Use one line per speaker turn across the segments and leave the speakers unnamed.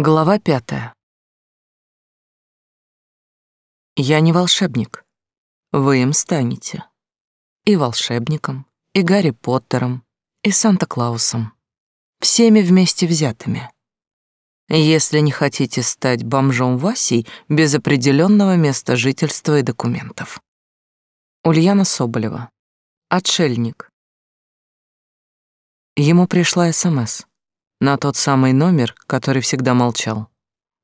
Глава пятая. Я не волшебник. Вы им станете. И волшебником, и Гарри Поттером, и Санта-Клаусом. Всеми вместе взятыми. Если не хотите стать бомжом Васей без определенного места жительства и документов. Ульяна Соболева. Отшельник. Ему пришла СМС на тот самый номер, который всегда молчал.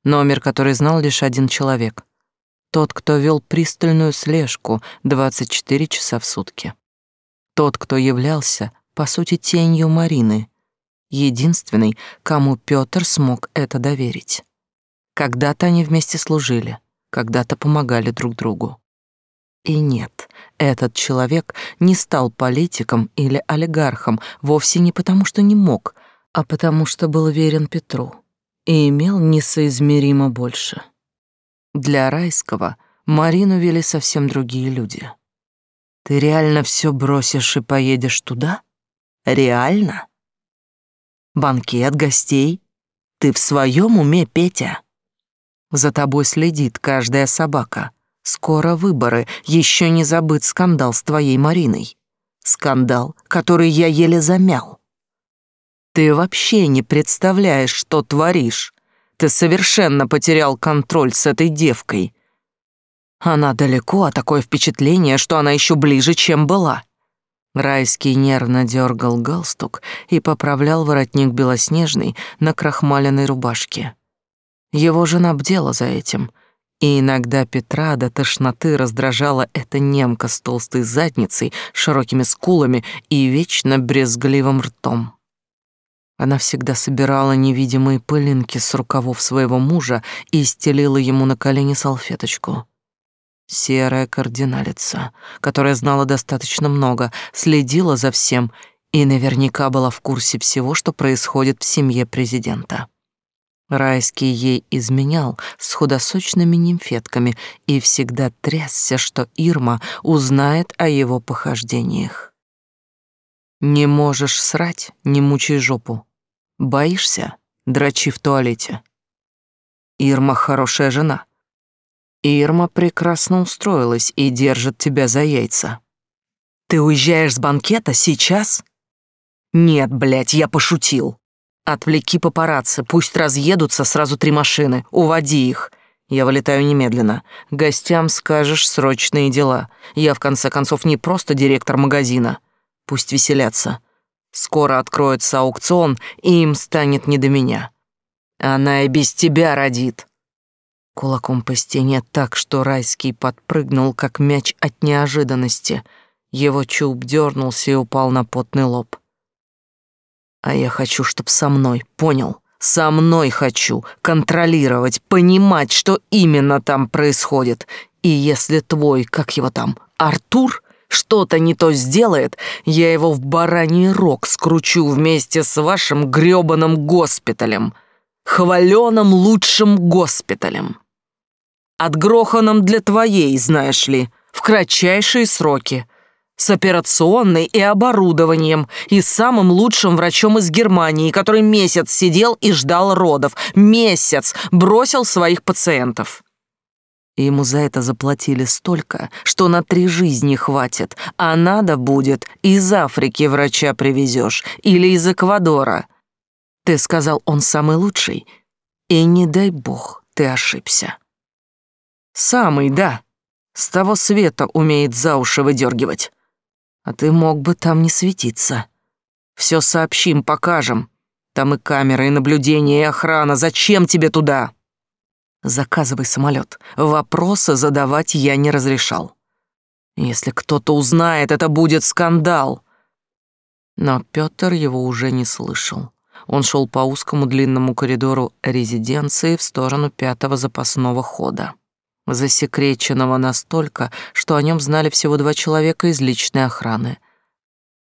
Номер, который знал лишь один человек. Тот, кто вел пристальную слежку 24 часа в сутки. Тот, кто являлся, по сути, тенью Марины. Единственный, кому Пётр смог это доверить. Когда-то они вместе служили, когда-то помогали друг другу. И нет, этот человек не стал политиком или олигархом вовсе не потому, что не мог, а потому что был верен Петру и имел несоизмеримо больше. Для Райского Марину вели совсем другие люди. Ты реально все бросишь и поедешь туда? Реально? Банкет гостей? Ты в своем уме, Петя? За тобой следит каждая собака. Скоро выборы, еще не забыт скандал с твоей Мариной. Скандал, который я еле замял. Ты вообще не представляешь, что творишь. Ты совершенно потерял контроль с этой девкой. Она далеко, а такое впечатление, что она еще ближе, чем была. Райский нервно дергал галстук и поправлял воротник белоснежный на крахмаленной рубашке. Его жена бдела за этим, и иногда Петра до тошноты раздражала эта немка с толстой задницей, широкими скулами и вечно брезгливым ртом. Она всегда собирала невидимые пылинки с рукавов своего мужа и стелила ему на колени салфеточку. Серая кардиналица, которая знала достаточно много, следила за всем и наверняка была в курсе всего, что происходит в семье президента. Райский ей изменял с худосочными нимфетками и всегда трясся, что Ирма узнает о его похождениях. Не можешь срать, не мучай жопу. Боишься? Дрочи в туалете. Ирма хорошая жена. Ирма прекрасно устроилась и держит тебя за яйца. Ты уезжаешь с банкета сейчас? Нет, блядь, я пошутил. Отвлеки папарацци, пусть разъедутся сразу три машины, уводи их. Я вылетаю немедленно. Гостям скажешь срочные дела. Я, в конце концов, не просто директор магазина. Пусть веселятся. Скоро откроется аукцион, и им станет не до меня. Она и без тебя родит. Кулаком по стене так, что Райский подпрыгнул, как мяч от неожиданности. Его чуб дернулся и упал на потный лоб. А я хочу, чтоб со мной, понял? Со мной хочу контролировать, понимать, что именно там происходит. И если твой, как его там, Артур что-то не то сделает, я его в бараний рог скручу вместе с вашим грёбаным госпиталем. Хвалёным лучшим госпиталем. Отгроханным для твоей, знаешь ли, в кратчайшие сроки. С операционной и оборудованием, и самым лучшим врачом из Германии, который месяц сидел и ждал родов. Месяц бросил своих пациентов. И ему за это заплатили столько, что на три жизни хватит, а надо будет из Африки врача привезешь или из Эквадора. Ты сказал, он самый лучший, и не дай бог ты ошибся. Самый, да, с того света умеет за уши выдергивать. А ты мог бы там не светиться. Все сообщим, покажем. Там и камеры, и наблюдение, и охрана. Зачем тебе туда?» Заказывай самолет. Вопросы задавать я не разрешал. Если кто-то узнает, это будет скандал. Но Пётр его уже не слышал. Он шел по узкому длинному коридору резиденции в сторону пятого запасного хода. Засекреченного настолько, что о нем знали всего два человека из личной охраны.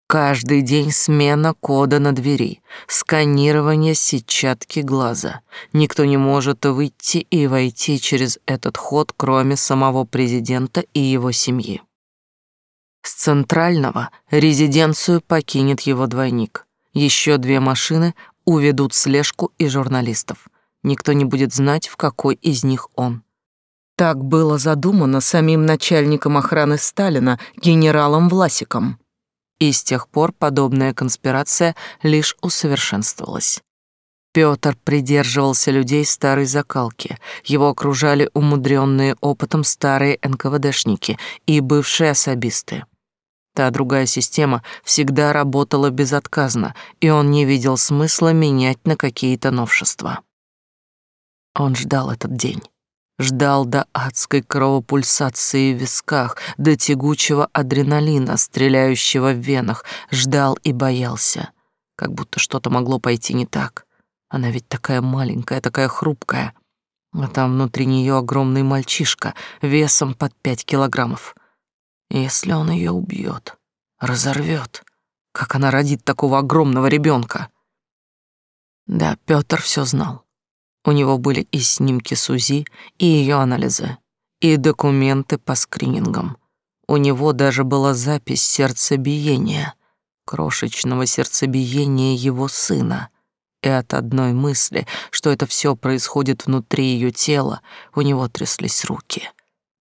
Каждый день смена кода на двери, сканирование сетчатки глаза. Никто не может выйти и войти через этот ход, кроме самого президента и его семьи. С центрального резиденцию покинет его двойник. Еще две машины уведут слежку и журналистов. Никто не будет знать, в какой из них он. Так было задумано самим начальником охраны Сталина, генералом Власиком. И с тех пор подобная конспирация лишь усовершенствовалась. Пётр придерживался людей старой закалки. Его окружали умудренные опытом старые НКВДшники и бывшие особисты. Та другая система всегда работала безотказно, и он не видел смысла менять на какие-то новшества. Он ждал этот день. Ждал до адской кровопульсации в висках, до тягучего адреналина, стреляющего в венах, ждал и боялся, как будто что-то могло пойти не так. Она ведь такая маленькая, такая хрупкая. А там внутри нее огромный мальчишка, весом под пять килограммов. Если он ее убьет, разорвет, как она родит такого огромного ребенка? Да, Петр все знал. У него были и снимки Сузи, и ее анализы, и документы по скринингам. У него даже была запись сердцебиения, крошечного сердцебиения его сына и от одной мысли, что это все происходит внутри ее тела, у него тряслись руки.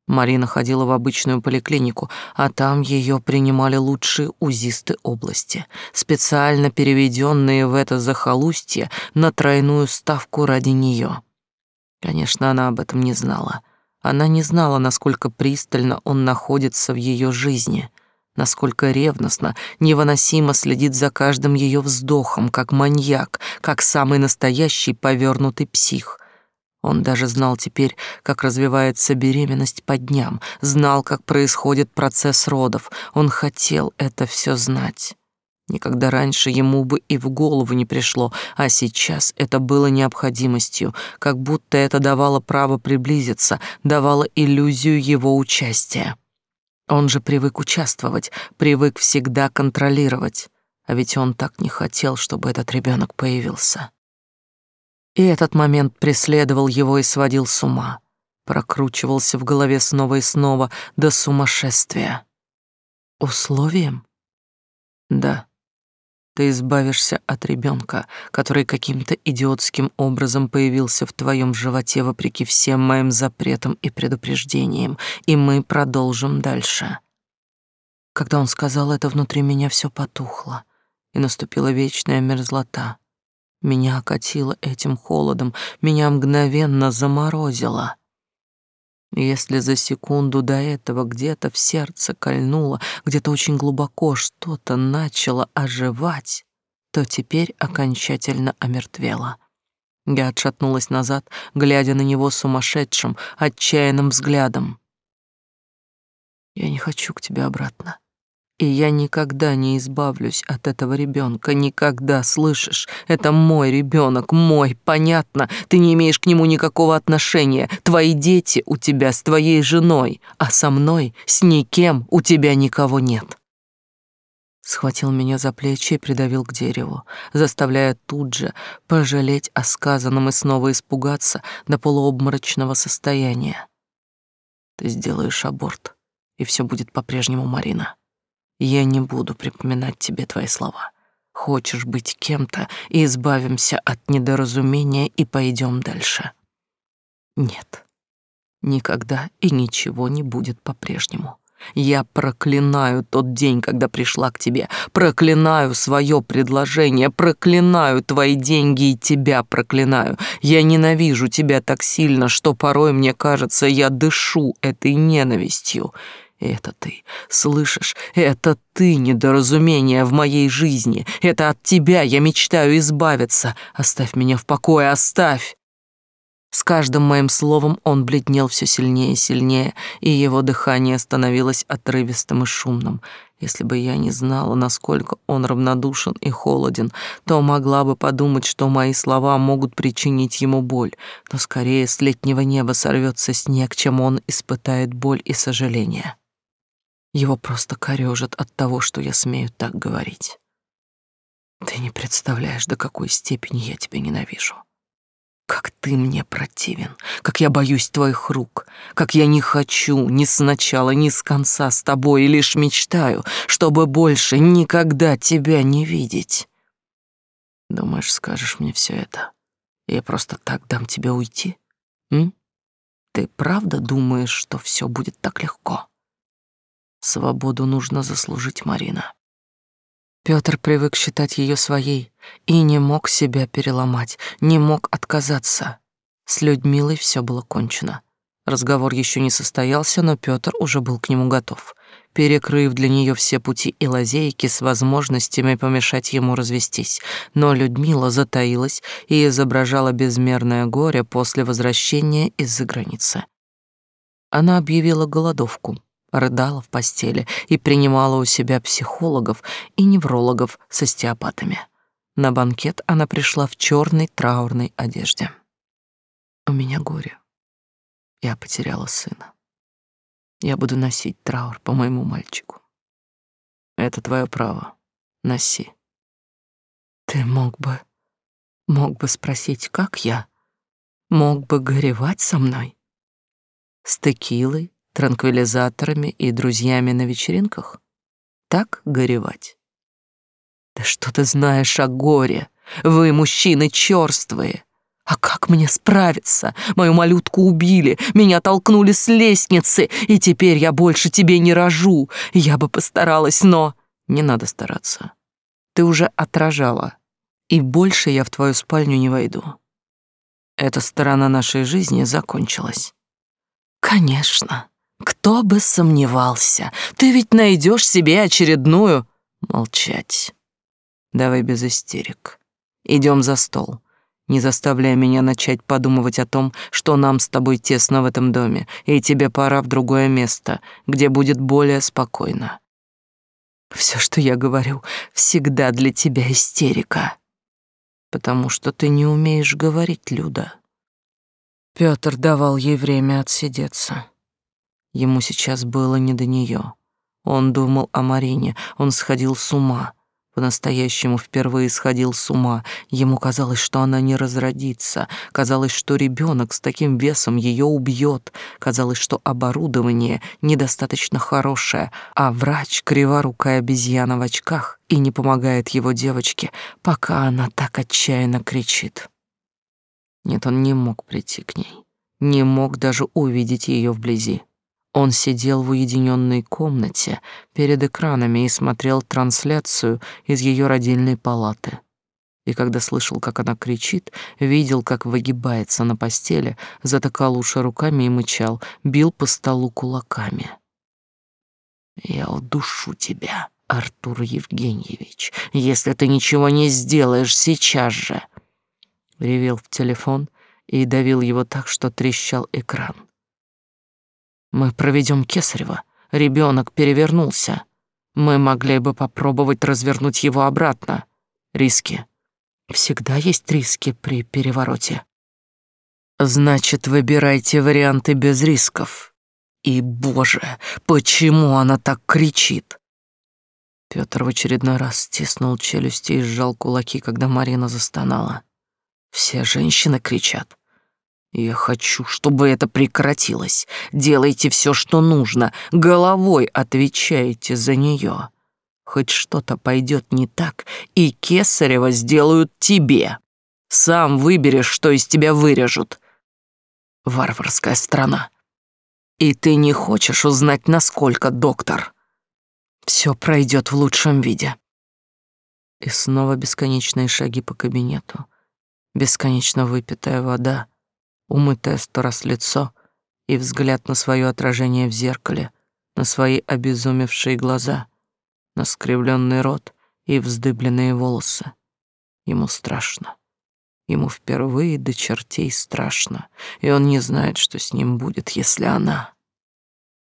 Марина ходила в обычную поликлинику, а там ее принимали лучшие узисты области, специально переведенные в это захолустье на тройную ставку ради нее. Конечно, она об этом не знала. Она не знала, насколько пристально он находится в ее жизни — насколько ревностно, невыносимо следит за каждым ее вздохом, как маньяк, как самый настоящий повернутый псих. Он даже знал теперь, как развивается беременность по дням, знал, как происходит процесс родов. Он хотел это все знать. Никогда раньше ему бы и в голову не пришло, а сейчас это было необходимостью, как будто это давало право приблизиться, давало иллюзию его участия. Он же привык участвовать, привык всегда контролировать. А ведь он так не хотел, чтобы этот ребенок появился. И этот момент преследовал его и сводил с ума. Прокручивался в голове снова и снова до сумасшествия. Условием? Да. Ты избавишься от ребенка, который каким-то идиотским образом появился в твоем животе вопреки всем моим запретам и предупреждениям, и мы продолжим дальше. Когда он сказал это, внутри меня все потухло, и наступила вечная мерзлота. Меня окатило этим холодом, меня мгновенно заморозило. Если за секунду до этого где-то в сердце кольнуло, где-то очень глубоко что-то начало оживать, то теперь окончательно омертвело. Я отшатнулась назад, глядя на него сумасшедшим, отчаянным взглядом. «Я не хочу к тебе обратно. И я никогда не избавлюсь от этого ребенка, никогда, слышишь? Это мой ребенок, мой, понятно? Ты не имеешь к нему никакого отношения. Твои дети у тебя с твоей женой, а со мной, с никем у тебя никого нет. Схватил меня за плечи и придавил к дереву, заставляя тут же пожалеть о сказанном и снова испугаться до полуобморочного состояния. Ты сделаешь аборт, и все будет по-прежнему, Марина. Я не буду припоминать тебе твои слова. Хочешь быть кем-то, избавимся от недоразумения и пойдем дальше. Нет, никогда и ничего не будет по-прежнему. Я проклинаю тот день, когда пришла к тебе, проклинаю свое предложение, проклинаю твои деньги и тебя проклинаю. Я ненавижу тебя так сильно, что порой мне кажется, я дышу этой ненавистью. Это ты, слышишь? Это ты недоразумение в моей жизни. Это от тебя я мечтаю избавиться. Оставь меня в покое, оставь. С каждым моим словом он бледнел все сильнее и сильнее, и его дыхание становилось отрывистым и шумным. Если бы я не знала, насколько он равнодушен и холоден, то могла бы подумать, что мои слова могут причинить ему боль, но скорее с летнего неба сорвется снег, чем он испытает боль и сожаление. Его просто корёжит от того, что я смею так говорить. Ты не представляешь, до какой степени я тебя ненавижу. Как ты мне противен, как я боюсь твоих рук, как я не хочу ни сначала, ни с конца с тобой, и лишь мечтаю, чтобы больше никогда тебя не видеть. Думаешь, скажешь мне все это, Я просто так дам тебе уйти? М? Ты правда думаешь, что все будет так легко? Свободу нужно заслужить, Марина. Пётр привык считать ее своей и не мог себя переломать, не мог отказаться. С Людмилой все было кончено. Разговор еще не состоялся, но Пётр уже был к нему готов, перекрыв для нее все пути и лазейки с возможностями помешать ему развестись. Но Людмила затаилась и изображала безмерное горе после возвращения из-за границы. Она объявила голодовку, рыдала в постели и принимала у себя психологов и неврологов с остеопатами. На банкет она пришла в черной траурной одежде. «У меня горе», я потеряла сына. Я буду носить траур по моему мальчику. Это твое право. Носи. Ты мог бы... Мог бы спросить, как я? Мог бы горевать со мной? С текилой, транквилизаторами и друзьями на вечеринках? Так горевать? Да что ты знаешь о горе? Вы, мужчины, черствые. А как мне справиться? Мою малютку убили, меня толкнули с лестницы, и теперь я больше тебе не рожу. Я бы постаралась, но... Не надо стараться. Ты уже отражала, и больше я в твою спальню не войду. Эта сторона нашей жизни закончилась. Конечно. Кто бы сомневался. Ты ведь найдешь себе очередную... Молчать. Давай без истерик. Идем за стол не заставляя меня начать подумывать о том, что нам с тобой тесно в этом доме, и тебе пора в другое место, где будет более спокойно. Все, что я говорю, всегда для тебя истерика. Потому что ты не умеешь говорить, Люда. Пётр давал ей время отсидеться. Ему сейчас было не до нее. Он думал о Марине, он сходил с ума. По-настоящему впервые сходил с ума. Ему казалось, что она не разродится. Казалось, что ребенок с таким весом ее убьет. Казалось, что оборудование недостаточно хорошее, а врач — криворукая обезьяна в очках и не помогает его девочке, пока она так отчаянно кричит. Нет, он не мог прийти к ней. Не мог даже увидеть ее вблизи. Он сидел в уединенной комнате перед экранами и смотрел трансляцию из ее родильной палаты. И когда слышал, как она кричит, видел, как выгибается на постели, затыкал уши руками и мычал, бил по столу кулаками. «Я удушу тебя, Артур Евгеньевич, если ты ничего не сделаешь сейчас же!» Ревел в телефон и давил его так, что трещал экран. Мы проведем Кесарева. Ребенок перевернулся. Мы могли бы попробовать развернуть его обратно. Риски. Всегда есть риски при перевороте. Значит, выбирайте варианты без рисков. И, боже, почему она так кричит? Пётр в очередной раз стиснул челюсти и сжал кулаки, когда Марина застонала. Все женщины кричат. Я хочу, чтобы это прекратилось. Делайте все, что нужно. Головой отвечаете за нее. Хоть что-то пойдет не так, и Кесарева сделают тебе. Сам выберешь, что из тебя вырежут. Варварская страна. И ты не хочешь узнать, насколько, доктор. Все пройдет в лучшем виде. И снова бесконечные шаги по кабинету. Бесконечно выпитая вода умытое сто раз лицо и взгляд на свое отражение в зеркале, на свои обезумевшие глаза, на скривленный рот и вздыбленные волосы. Ему страшно. Ему впервые до чертей страшно, и он не знает, что с ним будет, если она...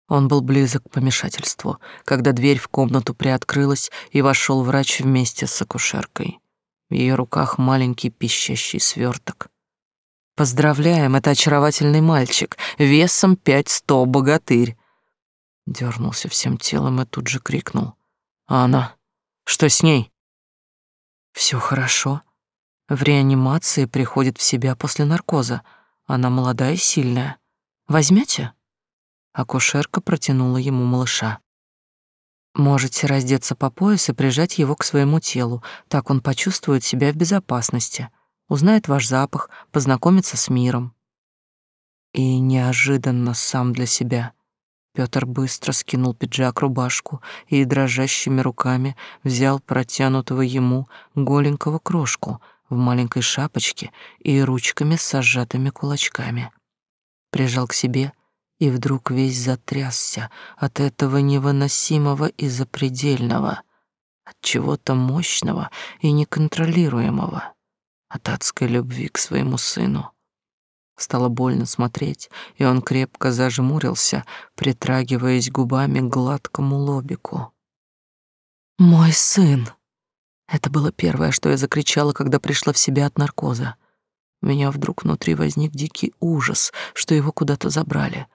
Он был близок к помешательству, когда дверь в комнату приоткрылась, и вошел врач вместе с акушеркой. В ее руках маленький пищащий сверток. Поздравляем, это очаровательный мальчик, весом пять сто, богатырь. Дернулся всем телом и тут же крикнул. А она? Что с ней? Все хорошо. В реанимации приходит в себя после наркоза. Она молодая и сильная. Возьмете? Акушерка протянула ему малыша. Можете раздеться по пояс и прижать его к своему телу, так он почувствует себя в безопасности. Узнает ваш запах, познакомится с миром. И неожиданно сам для себя Пётр быстро скинул пиджак, рубашку и дрожащими руками взял протянутого ему голенького крошку в маленькой шапочке и ручками с сжатыми кулачками. Прижал к себе и вдруг весь затрясся от этого невыносимого и запредельного, от чего-то мощного и неконтролируемого, от адской любви к своему сыну. Стало больно смотреть, и он крепко зажмурился, притрагиваясь губами к гладкому лобику. «Мой сын!» Это было первое, что я закричала, когда пришла в себя от наркоза. У меня вдруг внутри возник дикий ужас, что его куда-то забрали.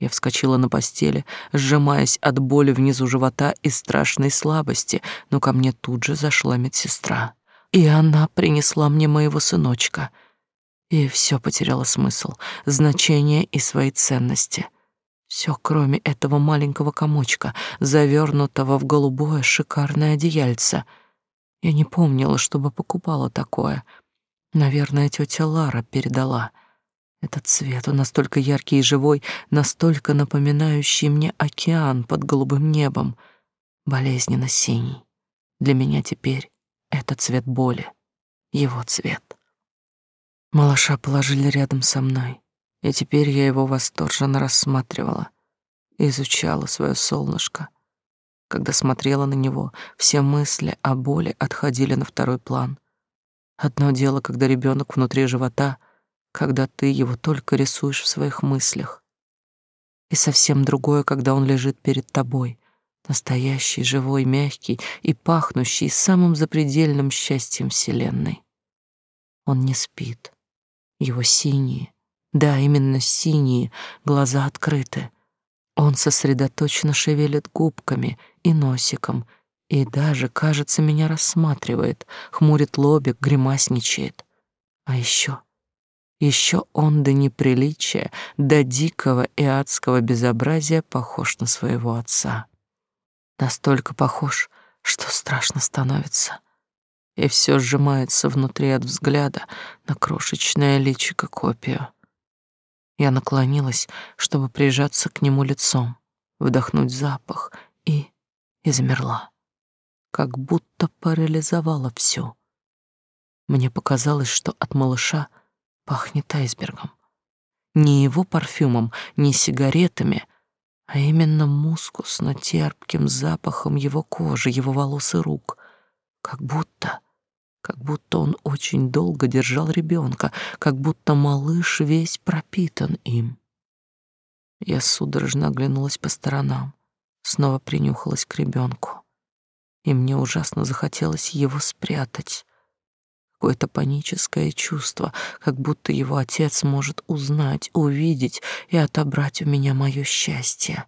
Я вскочила на постели, сжимаясь от боли внизу живота и страшной слабости, но ко мне тут же зашла медсестра. И она принесла мне моего сыночка — и все потеряло смысл, значение и свои ценности. Все, кроме этого маленького комочка, завернутого в голубое шикарное одеяльце. Я не помнила, чтобы покупала такое. Наверное, тетя Лара передала. Этот цвет, он настолько яркий и живой, настолько напоминающий мне океан под голубым небом, болезненно синий. Для меня теперь это цвет боли, его цвет. Малыша положили рядом со мной, и теперь я его восторженно рассматривала, изучала свое солнышко. Когда смотрела на него, все мысли о боли отходили на второй план. Одно дело, когда ребенок внутри живота, когда ты его только рисуешь в своих мыслях. И совсем другое, когда он лежит перед тобой, настоящий, живой, мягкий и пахнущий самым запредельным счастьем Вселенной. Он не спит. Его синие, да, именно синие, глаза открыты. Он сосредоточенно шевелит губками и носиком, и даже, кажется, меня рассматривает, хмурит лобик, гримасничает. А еще, еще он до неприличия, до дикого и адского безобразия похож на своего отца. Настолько похож, что страшно становится и все сжимается внутри от взгляда на крошечное личико копию. Я наклонилась, чтобы прижаться к нему лицом, вдохнуть запах и... и замерла. Как будто парализовала все. Мне показалось, что от малыша пахнет айсбергом. Не его парфюмом, не сигаретами, а именно мускусно-терпким запахом его кожи, его волос и рук. Как будто как будто он очень долго держал ребенка, как будто малыш весь пропитан им. Я судорожно оглянулась по сторонам, снова принюхалась к ребенку, и мне ужасно захотелось его спрятать. Какое-то паническое чувство, как будто его отец может узнать, увидеть и отобрать у меня мое счастье.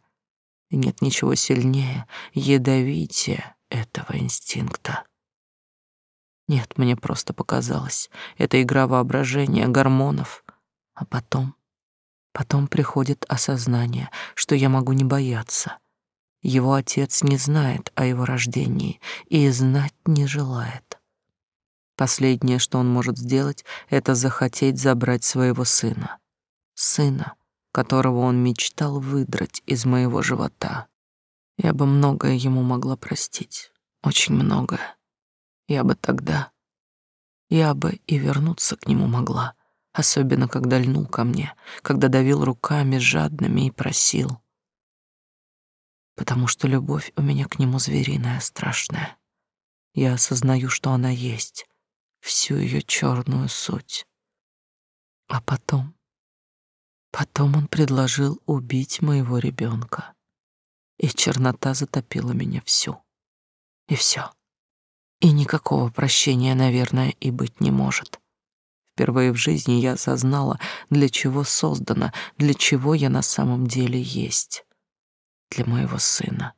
И нет ничего сильнее, ядовитее этого инстинкта. Нет, мне просто показалось. Это игра воображения, гормонов. А потом... Потом приходит осознание, что я могу не бояться. Его отец не знает о его рождении и знать не желает. Последнее, что он может сделать, это захотеть забрать своего сына. Сына, которого он мечтал выдрать из моего живота. Я бы многое ему могла простить, очень многое. Я бы тогда... Я бы и вернуться к нему могла, особенно когда льнул ко мне, когда давил руками жадными и просил. Потому что любовь у меня к нему звериная, страшная. Я осознаю, что она есть, всю ее черную суть. А потом... Потом он предложил убить моего ребенка, и чернота затопила меня всю. И все. И никакого прощения, наверное, и быть не может. Впервые в жизни я осознала, для чего создана, для чего я на самом деле есть. Для моего сына,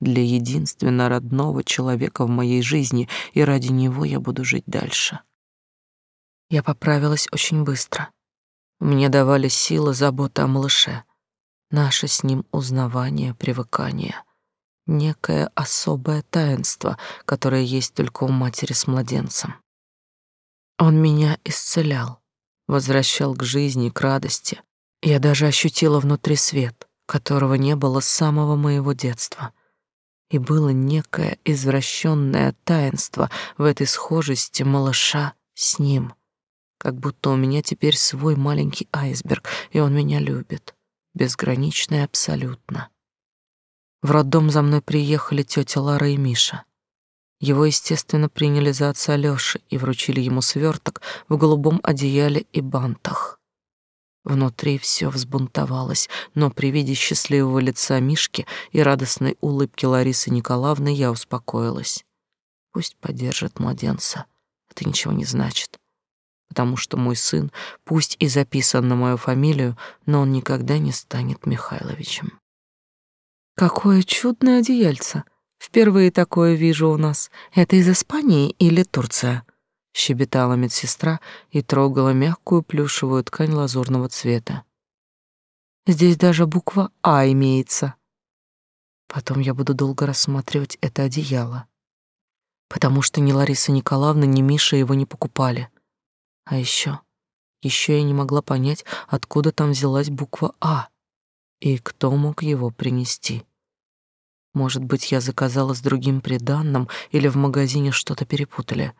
для единственно родного человека в моей жизни, и ради него я буду жить дальше. Я поправилась очень быстро. Мне давали силы забота о малыше, наше с ним узнавание, привыкание некое особое таинство, которое есть только у матери с младенцем. Он меня исцелял, возвращал к жизни, к радости. Я даже ощутила внутри свет, которого не было с самого моего детства. И было некое извращенное таинство в этой схожести малыша с ним. Как будто у меня теперь свой маленький айсберг, и он меня любит. Безгранично и абсолютно. В роддом за мной приехали тетя Лара и Миша. Его, естественно, приняли за отца Лёши и вручили ему сверток в голубом одеяле и бантах. Внутри все взбунтовалось, но при виде счастливого лица Мишки и радостной улыбки Ларисы Николаевны я успокоилась. Пусть поддержит младенца. Это ничего не значит. Потому что мой сын, пусть и записан на мою фамилию, но он никогда не станет Михайловичем. Какое чудное одеяльце. Впервые такое вижу у нас. Это из Испании или Турция? Щебетала медсестра и трогала мягкую плюшевую ткань лазурного цвета. Здесь даже буква А имеется. Потом я буду долго рассматривать это одеяло, потому что ни Лариса Николаевна, ни Миша его не покупали. А еще, еще я не могла понять, откуда там взялась буква А и кто мог его принести. Может быть, я заказала с другим приданным или в магазине что-то перепутали.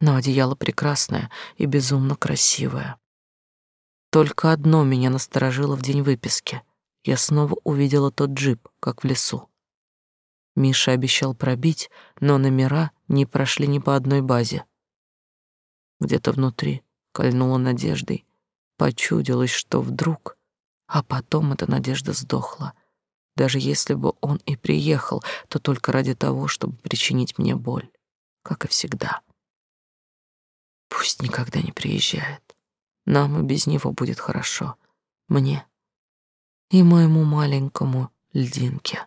Но одеяло прекрасное и безумно красивое. Только одно меня насторожило в день выписки. Я снова увидела тот джип, как в лесу. Миша обещал пробить, но номера не прошли ни по одной базе. Где-то внутри кольнула надеждой. Почудилось, что вдруг... А потом эта надежда сдохла — даже если бы он и приехал, то только ради того, чтобы причинить мне боль, как и всегда. Пусть никогда не приезжает. Нам и без него будет хорошо. Мне и моему маленькому льдинке.